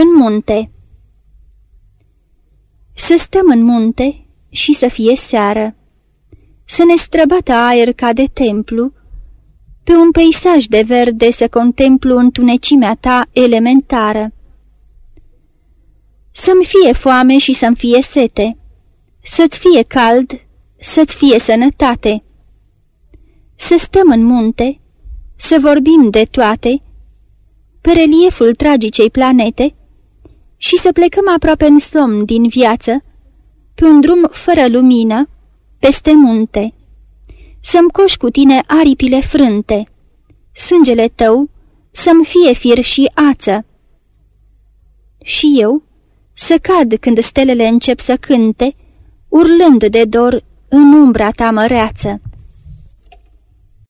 În munte Să stăm în munte și să fie seară, Să ne străbată aer ca de templu, Pe un peisaj de verde să contemplu întunecimea ta elementară. Să-mi fie foame și să-mi fie sete, Să-ți fie cald, să-ți fie sănătate. Să stăm în munte, să vorbim de toate, pe relieful tragicei planete și să plecăm aproape în somn din viață, pe un drum fără lumină, peste munte. Să-mi coși cu tine aripile frânte, sângele tău să-mi fie fir și ață. Și eu să cad când stelele încep să cânte, urlând de dor în umbra ta măreață.